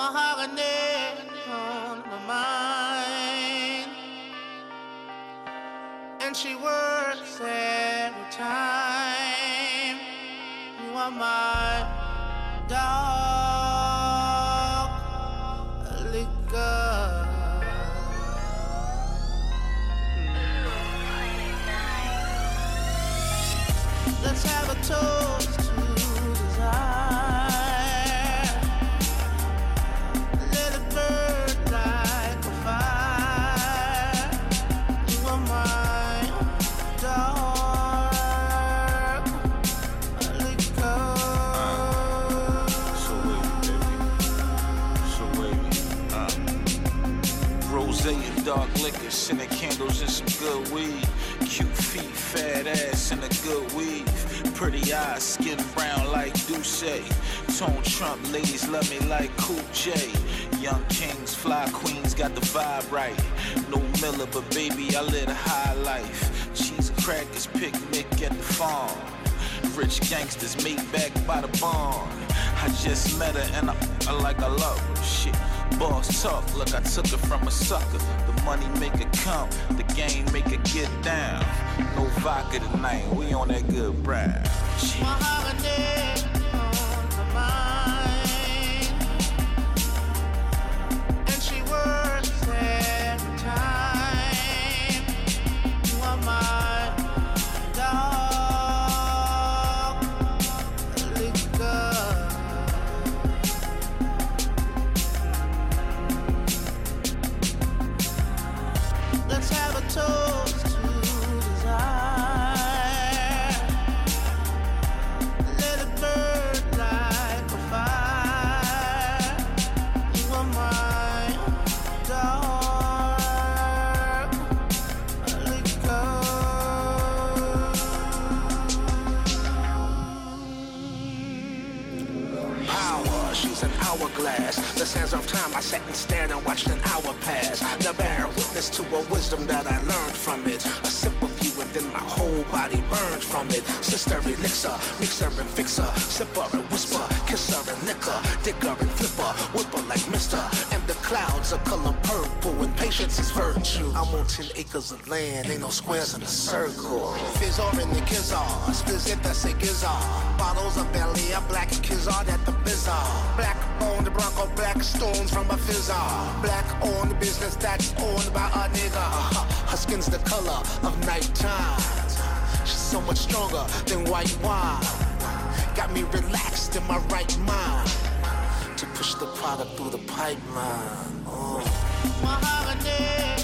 mahogany on my mind. And she works every time. You are my dog, liquor. Let's have a toast And dark liquor, scented candles and some good weed. Cute feet, fat ass, and a good weave. Pretty eyes, skin brown like Duce. Tone Trump, ladies love me like Cool J. Young kings, fly queens, got the vibe right. No Miller, but baby, I live a high life. Cheese and crackers, picnic at the farm. Rich gangsters meet back by the barn. I just met her and I, I like I love her. Shit, boss talk, look, I took it from a sucker. The money make it come, the game make it get down. No vodka tonight, we on that good. Mahogany hourglass. The sands of time I sat and stared and watched an hour pass. Now bear witness to a wisdom that I learned from it. A sip of you and then my whole body burned from it. Sister elixir, mixer and fixer, sipper and whisper, kisser and liquor, dicker and flipper, whipper like mister. The clouds are color purple and patience is virtue. I'm on 10 acres of land, ain't no squares in a circle. Fizzor in the kizar, spizit that say gizar. Bottles of belly, a black kizar at the bizarre. Black on the Bronco, black stones from a fizzar. Black on the business that's owned by a nigga. Her skin's the color of nighttime. She's so much stronger than white wine. Got me relaxed in my right mind push the product through the pipeline. Oh.